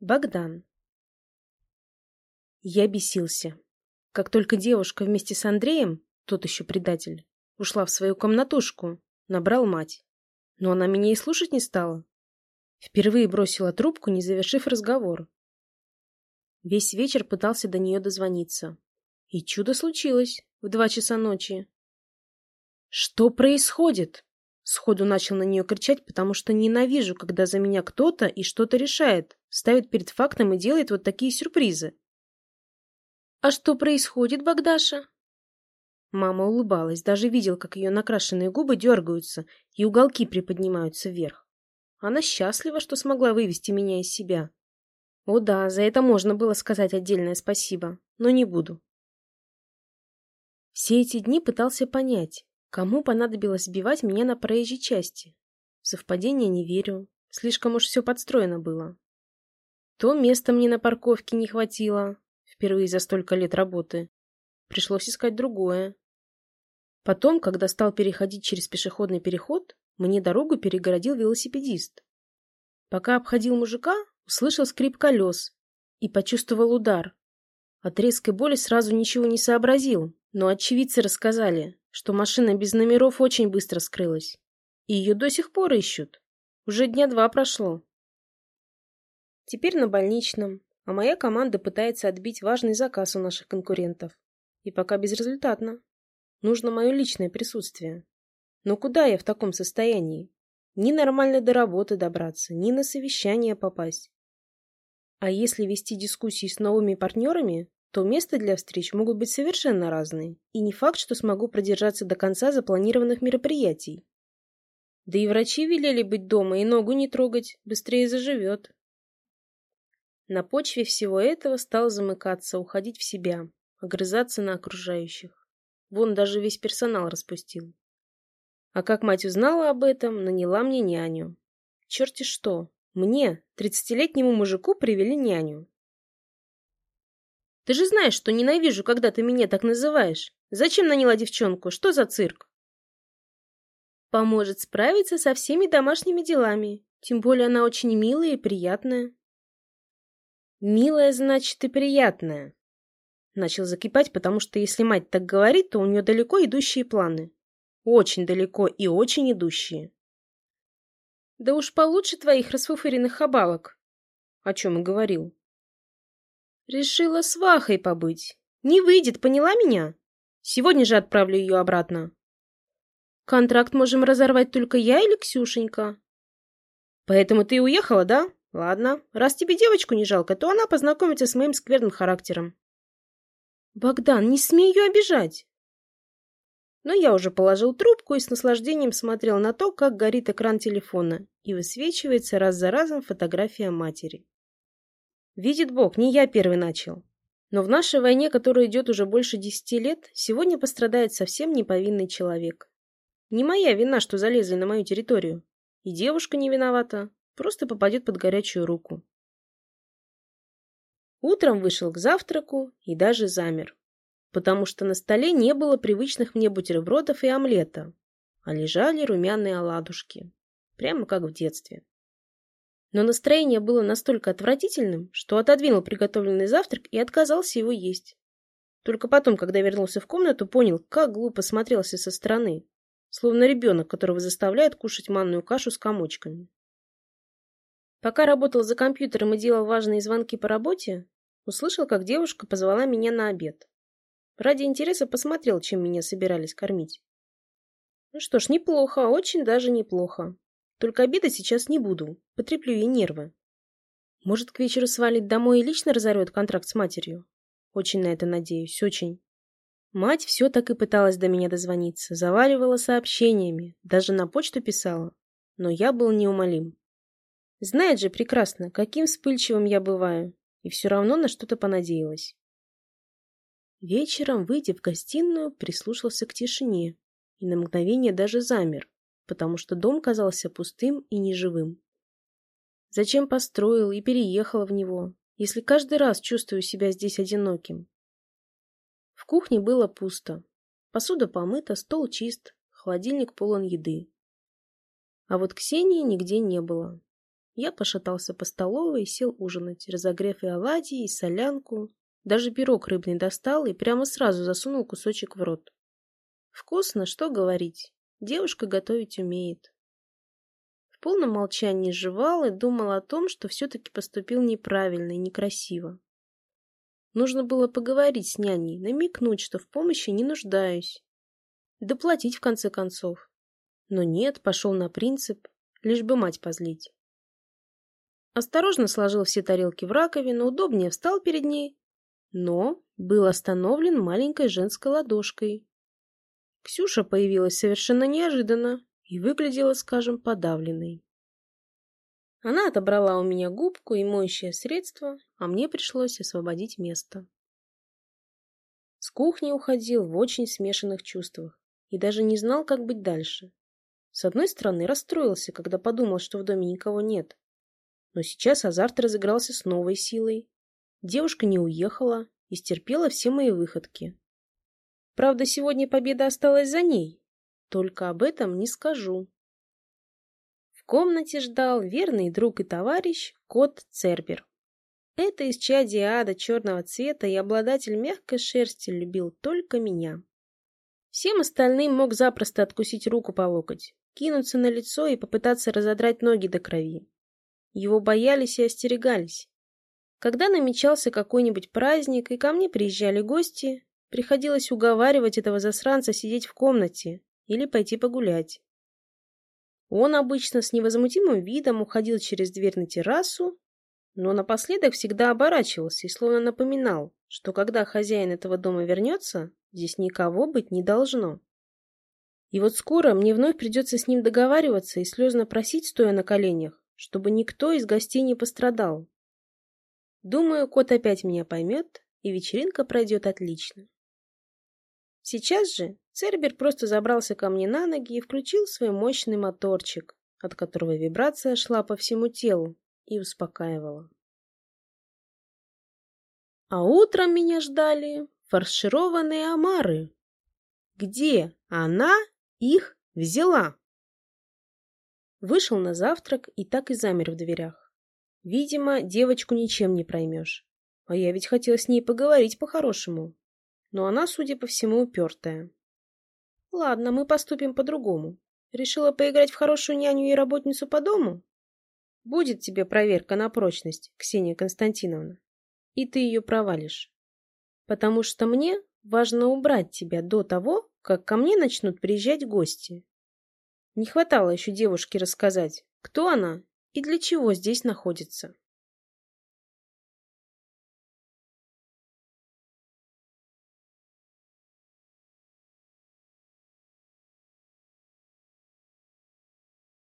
Богдан. Я бесился. Как только девушка вместе с Андреем, тот еще предатель, ушла в свою комнатушку, набрал мать. Но она меня и слушать не стала. Впервые бросила трубку, не завершив разговор. Весь вечер пытался до нее дозвониться. И чудо случилось в два часа ночи. «Что происходит?» Сходу начал на нее кричать, потому что ненавижу, когда за меня кто-то и что-то решает, ставит перед фактом и делает вот такие сюрпризы. «А что происходит, Богдаша?» Мама улыбалась, даже видел, как ее накрашенные губы дергаются и уголки приподнимаются вверх. Она счастлива, что смогла вывести меня из себя. О да, за это можно было сказать отдельное спасибо, но не буду. Все эти дни пытался понять, Кому понадобилось сбивать меня на проезжей части? В совпадение не верю. Слишком уж все подстроено было. То места мне на парковке не хватило, впервые за столько лет работы. Пришлось искать другое. Потом, когда стал переходить через пешеходный переход, мне дорогу перегородил велосипедист. Пока обходил мужика, услышал скрип колес и почувствовал удар. От резкой боли сразу ничего не сообразил, но очевидцы рассказали, что машина без номеров очень быстро скрылась. И ее до сих пор ищут. Уже дня два прошло. Теперь на больничном, а моя команда пытается отбить важный заказ у наших конкурентов. И пока безрезультатно. Нужно мое личное присутствие. Но куда я в таком состоянии? Ни нормально до работы добраться, ни на совещание попасть. А если вести дискуссии с новыми партнерами, то места для встреч могут быть совершенно разные, и не факт, что смогу продержаться до конца запланированных мероприятий. Да и врачи велели быть дома и ногу не трогать, быстрее заживет. На почве всего этого стал замыкаться, уходить в себя, огрызаться на окружающих. Вон даже весь персонал распустил. А как мать узнала об этом, наняла мне няню. Черти что, мне, тридцатилетнему мужику, привели няню. Ты же знаешь, что ненавижу, когда ты меня так называешь. Зачем наняла девчонку? Что за цирк? Поможет справиться со всеми домашними делами. Тем более она очень милая и приятная. Милая, значит, и приятная. Начал закипать, потому что если мать так говорит, то у нее далеко идущие планы. Очень далеко и очень идущие. Да уж получше твоих расфуфыренных хабалок. О чем и говорил. Решила свахой побыть. Не выйдет, поняла меня? Сегодня же отправлю ее обратно. Контракт можем разорвать только я или Ксюшенька. Поэтому ты уехала, да? Ладно. Раз тебе девочку не жалко, то она познакомится с моим скверным характером. Богдан, не смей ее обижать. Но я уже положил трубку и с наслаждением смотрел на то, как горит экран телефона и высвечивается раз за разом фотография матери. Видит Бог, не я первый начал. Но в нашей войне, которая идет уже больше десяти лет, сегодня пострадает совсем неповинный человек. Не моя вина, что залезли на мою территорию. И девушка не виновата, просто попадет под горячую руку. Утром вышел к завтраку и даже замер, потому что на столе не было привычных мне бутербродов и омлета, а лежали румяные оладушки, прямо как в детстве. Но настроение было настолько отвратительным, что отодвинул приготовленный завтрак и отказался его есть. Только потом, когда вернулся в комнату, понял, как глупо смотрелся со стороны, словно ребенок, которого заставляют кушать манную кашу с комочками. Пока работал за компьютером и делал важные звонки по работе, услышал, как девушка позвала меня на обед. Ради интереса посмотрел, чем меня собирались кормить. Ну что ж, неплохо, очень даже неплохо. Только обидать сейчас не буду. Потреплю ей нервы. Может, к вечеру свалит домой и лично разорвет контракт с матерью? Очень на это надеюсь, очень. Мать все так и пыталась до меня дозвониться, заваливала сообщениями, даже на почту писала. Но я был неумолим. Знает же прекрасно, каким вспыльчивым я бываю, и все равно на что-то понадеялась. Вечером, выйдя в гостиную, прислушался к тишине и на мгновение даже замер, потому что дом казался пустым и неживым. Зачем построил и переехал в него, если каждый раз чувствую себя здесь одиноким? В кухне было пусто. Посуда помыта, стол чист, холодильник полон еды. А вот Ксении нигде не было. Я пошатался по столовой и сел ужинать, разогрев и оладьи, и солянку. Даже пирог рыбный достал и прямо сразу засунул кусочек в рот. Вкусно, что говорить. Девушка готовить умеет. В полном молчании жевал и думал о том, что все-таки поступил неправильно и некрасиво. Нужно было поговорить с няней, намекнуть, что в помощи не нуждаюсь. Доплатить, в конце концов. Но нет, пошел на принцип, лишь бы мать позлить. Осторожно сложил все тарелки в раковину, удобнее встал перед ней, но был остановлен маленькой женской ладошкой. Ксюша появилась совершенно неожиданно и выглядела, скажем, подавленной. Она отобрала у меня губку и моющее средство, а мне пришлось освободить место. С кухни уходил в очень смешанных чувствах и даже не знал, как быть дальше. С одной стороны, расстроился, когда подумал, что в доме никого нет. Но сейчас азарт разыгрался с новой силой. Девушка не уехала и стерпела все мои выходки. Правда, сегодня победа осталась за ней. Только об этом не скажу. В комнате ждал верный друг и товарищ кот Цербер. Это из чади ада черного цвета и обладатель мягкой шерсти любил только меня. Всем остальным мог запросто откусить руку по локоть, кинуться на лицо и попытаться разодрать ноги до крови. Его боялись и остерегались. Когда намечался какой-нибудь праздник, и ко мне приезжали гости, приходилось уговаривать этого засранца сидеть в комнате или пойти погулять. Он обычно с невозмутимым видом уходил через дверь на террасу, но напоследок всегда оборачивался и словно напоминал, что когда хозяин этого дома вернется, здесь никого быть не должно. И вот скоро мне вновь придется с ним договариваться и слезно просить, стоя на коленях, чтобы никто из гостей не пострадал. Думаю, кот опять меня поймет, и вечеринка пройдет отлично. Сейчас же Цербер просто забрался ко мне на ноги и включил свой мощный моторчик, от которого вибрация шла по всему телу и успокаивала. А утром меня ждали фаршированные омары. Где она их взяла? Вышел на завтрак и так и замер в дверях. Видимо, девочку ничем не проймешь. А я ведь хотела с ней поговорить по-хорошему. Но она, судя по всему, упертая. Ладно, мы поступим по-другому. Решила поиграть в хорошую няню и работницу по дому? Будет тебе проверка на прочность, Ксения Константиновна. И ты ее провалишь. Потому что мне важно убрать тебя до того, как ко мне начнут приезжать гости. Не хватало еще девушке рассказать, кто она и для чего здесь находится.